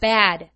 bad.